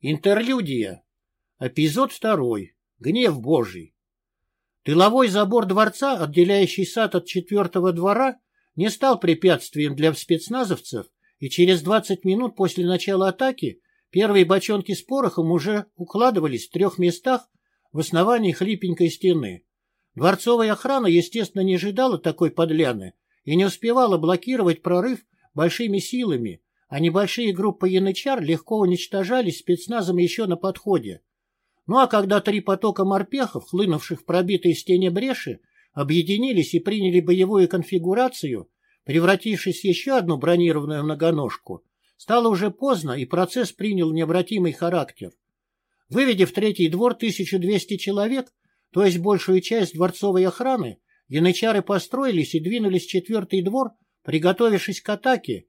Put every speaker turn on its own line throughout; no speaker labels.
Интерлюдия. Эпизод второй. Гнев Божий. Тыловой забор дворца, отделяющий сад от четвертого двора, не стал препятствием для спецназовцев, и через 20 минут после начала атаки первые бочонки с порохом уже укладывались в трех местах в основании хлипенькой стены. Дворцовая охрана, естественно, не ожидала такой подляны и не успевала блокировать прорыв большими силами, а небольшие группы янычар легко уничтожались спецназом еще на подходе. Ну а когда три потока морпехов, хлынувших в пробитые стене бреши, объединились и приняли боевую конфигурацию, превратившись в еще одну бронированную многоножку, стало уже поздно, и процесс принял необратимый характер. Выведя в третий двор 1200 человек, то есть большую часть дворцовой охраны, янычары построились и двинулись в четвертый двор, приготовившись к атаке,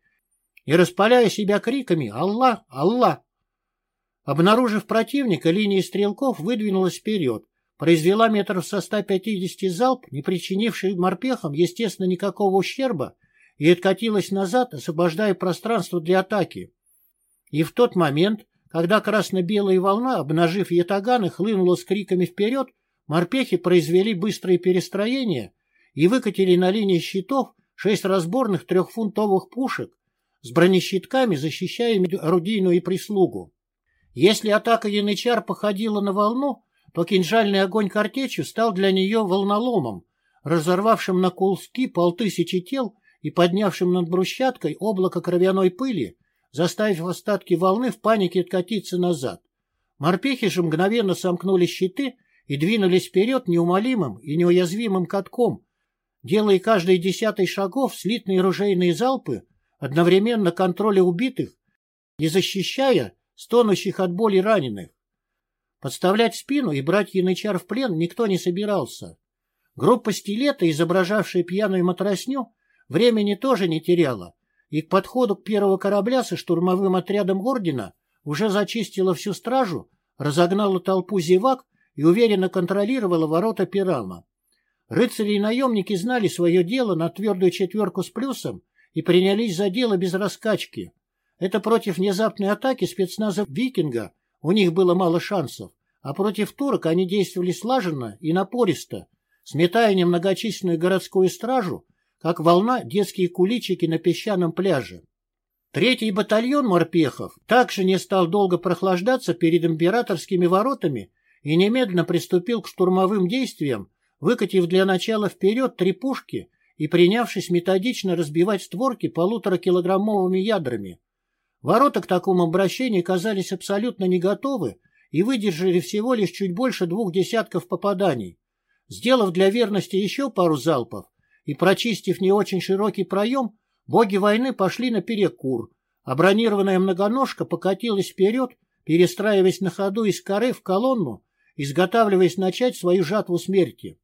и распаляя себя криками «Аллах! Аллах!». Обнаружив противника, линия стрелков выдвинулась вперед, произвела метров со 150 залп, не причинивший морпехам, естественно, никакого ущерба, и откатилась назад, освобождая пространство для атаки. И в тот момент, когда красно-белая волна, обнажив ятаганы, хлынула с криками вперед, морпехи произвели быстрое перестроение и выкатили на линии щитов шесть разборных трехфунтовых пушек, с бронещитками, защищающими орудийную прислугу. Если атака янычар походила на волну, то кинжальный огонь картечью стал для нее волноломом, разорвавшим на кулски полтысячи тел и поднявшим над брусчаткой облако кровяной пыли, заставив остатки волны в панике откатиться назад. Морпехи же мгновенно сомкнули щиты и двинулись вперед неумолимым и неуязвимым катком, делая каждый десятый шагов слитные ружейные залпы одновременно контроля убитых и защищая стонущих от боли раненых. Подставлять спину и брать янычар в плен никто не собирался. Группа стилета, изображавшая пьяную матросню, времени тоже не теряла, и к подходу к первого корабля со штурмовым отрядом ордена уже зачистила всю стражу, разогнала толпу зевак и уверенно контролировала ворота Пирама. Рыцари и наемники знали свое дело на твердую четверку с плюсом и принялись за дело без раскачки. Это против внезапной атаки спецназа «Викинга» у них было мало шансов, а против турок они действовали слаженно и напористо, сметая немногочисленную городскую стражу, как волна детские куличики на песчаном пляже. Третий батальон морпехов также не стал долго прохлаждаться перед императорскими воротами и немедленно приступил к штурмовым действиям, выкатив для начала вперед три пушки и принявшись методично разбивать створки полуторакилограммовыми ядрами. Ворота к такому обращению казались абсолютно не готовы и выдержали всего лишь чуть больше двух десятков попаданий. Сделав для верности еще пару залпов и прочистив не очень широкий проем, боги войны пошли на перекур, а бронированная многоножка покатилась вперед, перестраиваясь на ходу из коры в колонну, изготавливаясь начать свою жатву смерти.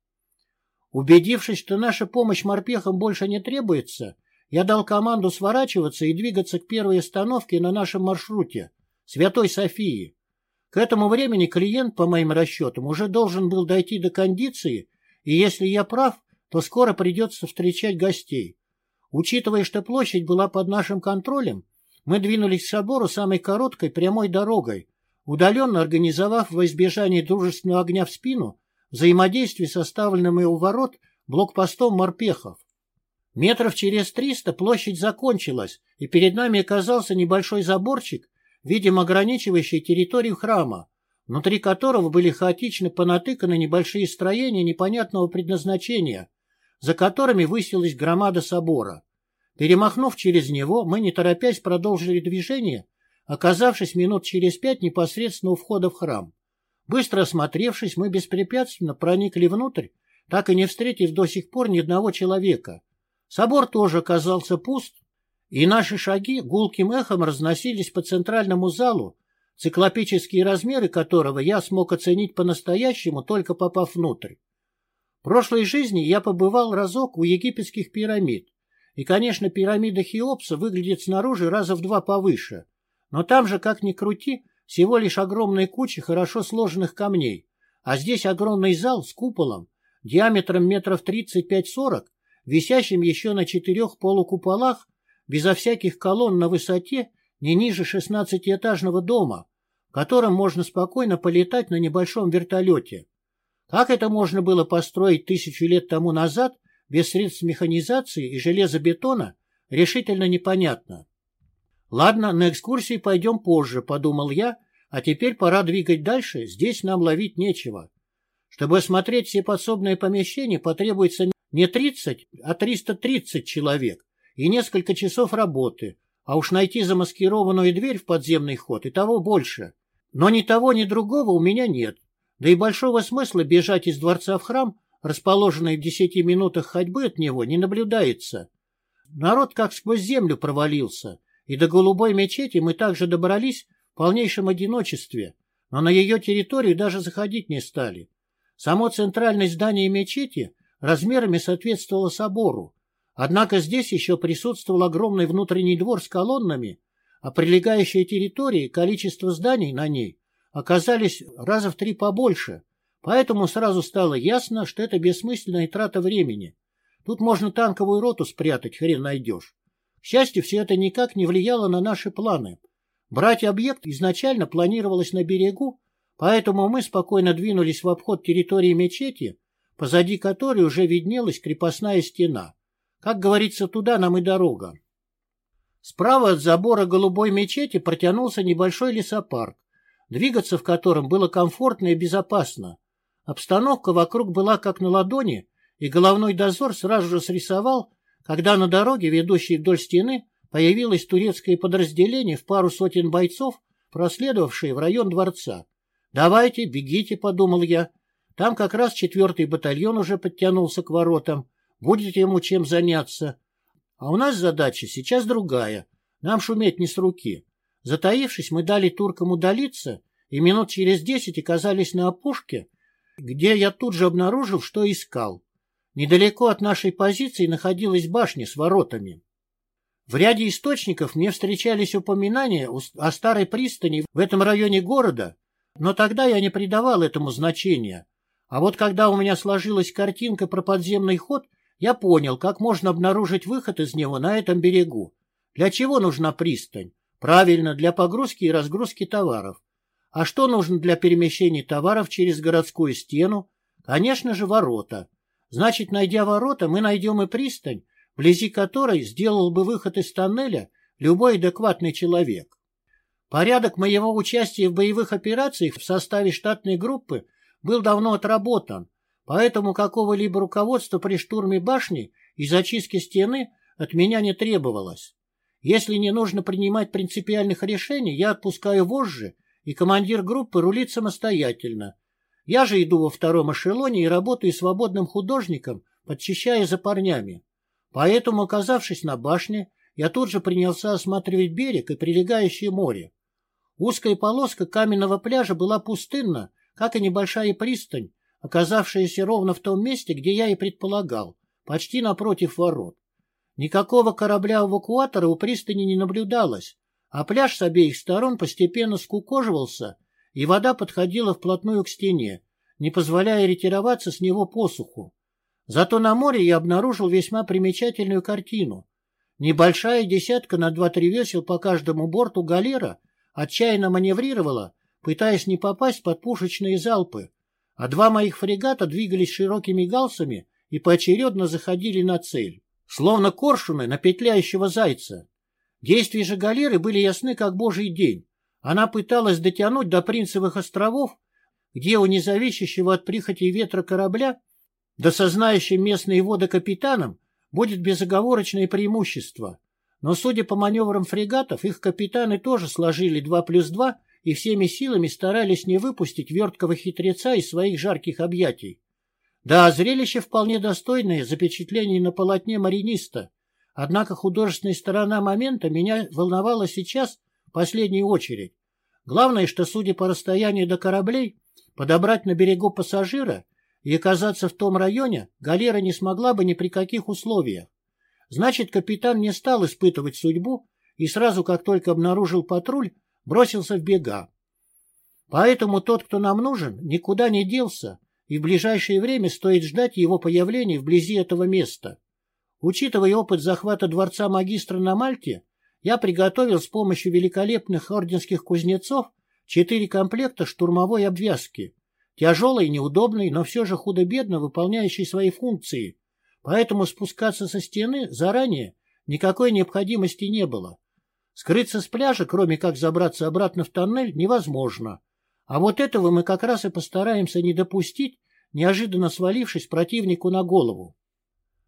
Убедившись, что наша помощь морпехам больше не требуется, я дал команду сворачиваться и двигаться к первой остановке на нашем маршруте – Святой Софии. К этому времени клиент, по моим расчетам, уже должен был дойти до кондиции, и если я прав, то скоро придется встречать гостей. Учитывая, что площадь была под нашим контролем, мы двинулись к собору самой короткой прямой дорогой, удаленно организовав во избежание дружественного огня в спину взаимодействие с оставленным у ворот блокпостом морпехов. Метров через триста площадь закончилась, и перед нами оказался небольшой заборчик, видимо ограничивающий территорию храма, внутри которого были хаотично понатыканы небольшие строения непонятного предназначения, за которыми высилась громада собора. Перемахнув через него, мы, не торопясь, продолжили движение, оказавшись минут через пять непосредственно у входа в храм. Быстро осмотревшись, мы беспрепятственно проникли внутрь, так и не встретив до сих пор ни одного человека. Собор тоже оказался пуст, и наши шаги гулким эхом разносились по центральному залу, циклопические размеры которого я смог оценить по-настоящему, только попав внутрь. В прошлой жизни я побывал разок у египетских пирамид, и, конечно, пирамида Хеопса выглядит снаружи раза в два повыше, но там же, как ни крути, всего лишь огромная куча хорошо сложенных камней, а здесь огромный зал с куполом, диаметром метров 35-40, висящим еще на четырех полукуполах, безо всяких колонн на высоте не ниже шестнадцатиэтажного дома, которым можно спокойно полетать на небольшом вертолете. Как это можно было построить тысячу лет тому назад без средств механизации и железобетона, решительно непонятно. Ладно, на экскурсии пойдем позже, подумал я, а теперь пора двигать дальше, здесь нам ловить нечего. Чтобы осмотреть все подсобные помещения, потребуется не 30, а 330 человек и несколько часов работы, а уж найти замаскированную дверь в подземный ход и того больше. Но ни того, ни другого у меня нет. Да и большого смысла бежать из дворца в храм, расположенный в десяти минутах ходьбы от него, не наблюдается. Народ как сквозь землю провалился, и до голубой мечети мы также добрались в полнейшем одиночестве, но на ее территорию даже заходить не стали. Само центральное здание мечети размерами соответствовало собору, однако здесь еще присутствовал огромный внутренний двор с колоннами, а прилегающая территория и количество зданий на ней оказались раза в три побольше, поэтому сразу стало ясно, что это бессмысленная трата времени. Тут можно танковую роту спрятать, хрен найдешь. К счастью, все это никак не влияло на наши планы. Брать объект изначально планировалось на берегу, поэтому мы спокойно двинулись в обход территории мечети, позади которой уже виднелась крепостная стена. Как говорится, туда нам и дорога. Справа от забора голубой мечети протянулся небольшой лесопарк, двигаться в котором было комфортно и безопасно. Обстановка вокруг была как на ладони, и головной дозор сразу же срисовал, когда на дороге, ведущей вдоль стены, появилось турецкое подразделение в пару сотен бойцов, проследовавшие в район дворца. «Давайте, бегите», — подумал я. «Там как раз четвертый батальон уже подтянулся к воротам. Будет ему чем заняться. А у нас задача сейчас другая. Нам шуметь не с руки». Затаившись, мы дали туркам удалиться, и минут через десять оказались на опушке, где я тут же обнаружил, что искал. Недалеко от нашей позиции находилась башня с воротами. В ряде источников мне встречались упоминания о старой пристани в этом районе города, но тогда я не придавал этому значения. А вот когда у меня сложилась картинка про подземный ход, я понял, как можно обнаружить выход из него на этом берегу. Для чего нужна пристань? Правильно, для погрузки и разгрузки товаров. А что нужно для перемещения товаров через городскую стену? Конечно же, ворота. Значит, найдя ворота, мы найдем и пристань, вблизи которой сделал бы выход из тоннеля любой адекватный человек. Порядок моего участия в боевых операциях в составе штатной группы был давно отработан, поэтому какого-либо руководства при штурме башни и зачистке стены от меня не требовалось. Если не нужно принимать принципиальных решений, я отпускаю вожжи, и командир группы рулит самостоятельно, я же иду во втором эшелоне и работаю свободным художником, подчищая за парнями. Поэтому, оказавшись на башне, я тут же принялся осматривать берег и прилегающее море. Узкая полоска каменного пляжа была пустынна, как и небольшая пристань, оказавшаяся ровно в том месте, где я и предполагал, почти напротив ворот. Никакого корабля-эвакуатора у пристани не наблюдалось, а пляж с обеих сторон постепенно скукоживался и вода подходила вплотную к стене, не позволяя ретироваться с него посуху. Зато на море я обнаружил весьма примечательную картину. Небольшая десятка на два-три весел по каждому борту галера отчаянно маневрировала, пытаясь не попасть под пушечные залпы, а два моих фрегата двигались широкими галсами и поочередно заходили на цель, словно коршуны на петляющего зайца. Действия же галеры были ясны, как божий день. Она пыталась дотянуть до Принцевых островов, где у независящего от прихоти ветра корабля, до сознающим местные воды капитанам, будет безоговорочное преимущество. Но, судя по маневрам фрегатов, их капитаны тоже сложили 2 плюс 2 и всеми силами старались не выпустить верткого хитреца из своих жарких объятий. Да, зрелище вполне достойное запечатление на полотне мариниста. Однако художественная сторона момента меня волновала сейчас последнюю очередь. Главное, что, судя по расстоянию до кораблей, подобрать на берегу пассажира и оказаться в том районе галера не смогла бы ни при каких условиях. Значит, капитан не стал испытывать судьбу и сразу, как только обнаружил патруль, бросился в бега. Поэтому тот, кто нам нужен, никуда не делся, и в ближайшее время стоит ждать его появления вблизи этого места. Учитывая опыт захвата дворца магистра на Мальте, я приготовил с помощью великолепных орденских кузнецов четыре комплекта штурмовой обвязки. Тяжелый, неудобный, но все же худо-бедно выполняющий свои функции. Поэтому спускаться со стены заранее никакой необходимости не было. Скрыться с пляжа, кроме как забраться обратно в тоннель, невозможно. А вот этого мы как раз и постараемся не допустить, неожиданно свалившись противнику на голову.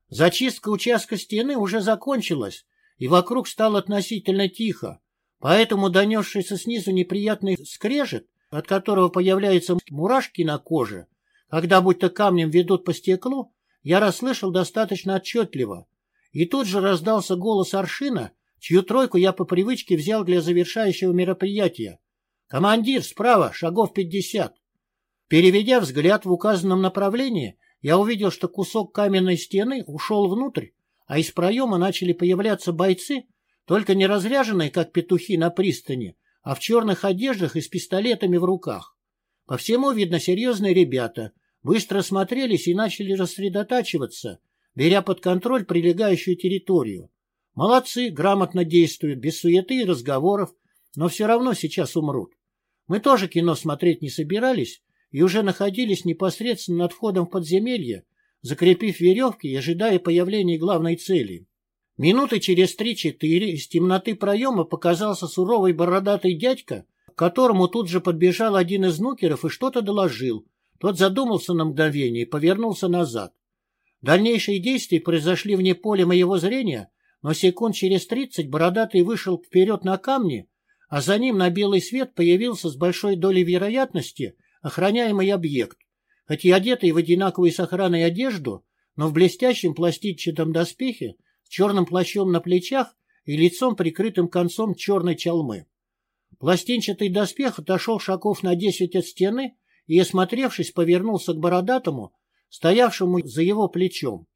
Зачистка участка стены уже закончилась, и вокруг стало относительно тихо, поэтому донесшийся снизу неприятный скрежет, от которого появляются мурашки на коже, когда будто камнем ведут по стеклу, я расслышал достаточно отчетливо. И тут же раздался голос Аршина, чью тройку я по привычке взял для завершающего мероприятия. «Командир, справа, шагов пятьдесят». Переведя взгляд в указанном направлении, я увидел, что кусок каменной стены ушел внутрь, а из проема начали появляться бойцы, только не разряженные, как петухи на пристани, а в черных одеждах и с пистолетами в руках. По всему видно серьезные ребята, быстро смотрелись и начали рассредотачиваться, беря под контроль прилегающую территорию. Молодцы, грамотно действуют, без суеты и разговоров, но все равно сейчас умрут. Мы тоже кино смотреть не собирались, и уже находились непосредственно над входом в подземелье, закрепив веревки и ожидая появления главной цели. Минуты через три-четыре из темноты проема показался суровый бородатый дядька, к которому тут же подбежал один из нукеров и что-то доложил. Тот задумался на мгновение и повернулся назад. Дальнейшие действия произошли вне поля моего зрения, но секунд через тридцать бородатый вышел вперед на камни, а за ним на белый свет появился с большой долей вероятности охраняемый объект, хоть и одетый в одинаковую с охраной одежду, но в блестящем пластичном доспехе, с черным плащом на плечах и лицом, прикрытым концом черной чалмы. Пластинчатый доспех отошел шагов на десять от стены и, осмотревшись, повернулся к бородатому, стоявшему за его плечом.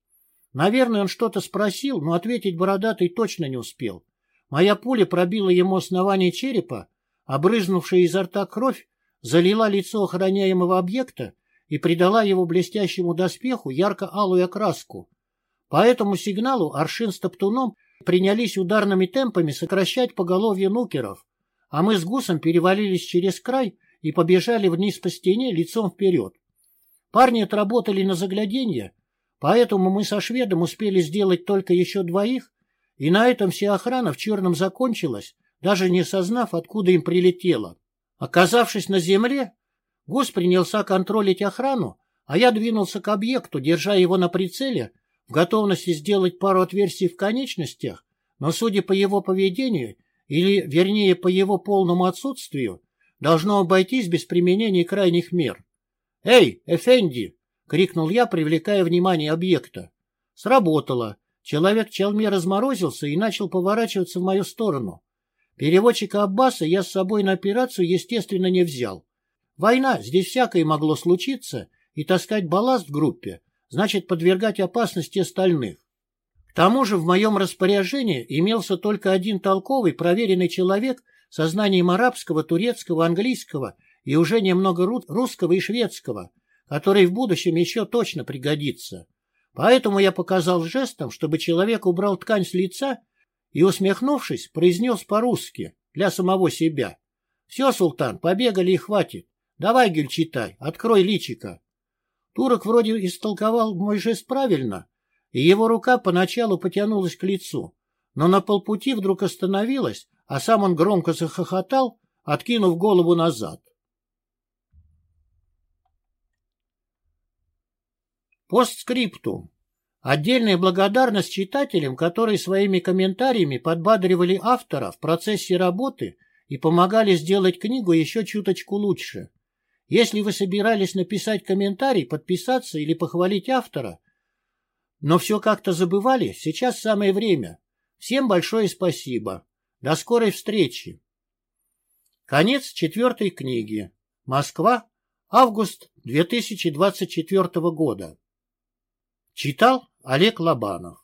Наверное, он что-то спросил, но ответить бородатый точно не успел. Моя пуля пробила ему основание черепа, а брызнувшая изо рта кровь залила лицо охраняемого объекта и придала его блестящему доспеху ярко-алую окраску. По этому сигналу Аршин с Топтуном принялись ударными темпами сокращать поголовье нукеров, а мы с Гусом перевалились через край и побежали вниз по стене лицом вперед. Парни отработали на загляденье, поэтому мы со шведом успели сделать только еще двоих, и на этом вся охрана в черном закончилась, даже не осознав, откуда им прилетело. Оказавшись на земле, Гус принялся контролить охрану, а я двинулся к объекту, держа его на прицеле, в готовности сделать пару отверстий в конечностях, но, судя по его поведению, или, вернее, по его полному отсутствию, должно обойтись без применения крайних мер. «Эй, Эфенди!» — крикнул я, привлекая внимание объекта. Сработало. Человек в чалме разморозился и начал поворачиваться в мою сторону. Переводчика Аббаса я с собой на операцию, естественно, не взял. Война, здесь всякое могло случиться, и таскать балласт в группе значит подвергать опасности остальных. К тому же в моем распоряжении имелся только один толковый, проверенный человек со знанием арабского, турецкого, английского и уже немного русского и шведского, который в будущем еще точно пригодится. Поэтому я показал жестом, чтобы человек убрал ткань с лица и, усмехнувшись, произнес по-русски для самого себя. «Все, султан, побегали и хватит. Давай, Гюльчатай, открой личика». Турок вроде истолковал мой жест правильно, и его рука поначалу потянулась к лицу, но на полпути вдруг остановилась, а сам он громко захохотал, откинув голову назад. Постскриптум. Отдельная благодарность читателям, которые своими комментариями подбадривали автора в процессе работы и помогали сделать книгу еще чуточку лучше. Если вы собирались написать комментарий, подписаться или похвалить автора, но все как-то забывали, сейчас самое время. Всем большое спасибо. До скорой встречи. Конец четвертой книги. Москва. Август 2024 года. Читал Олег Лобанов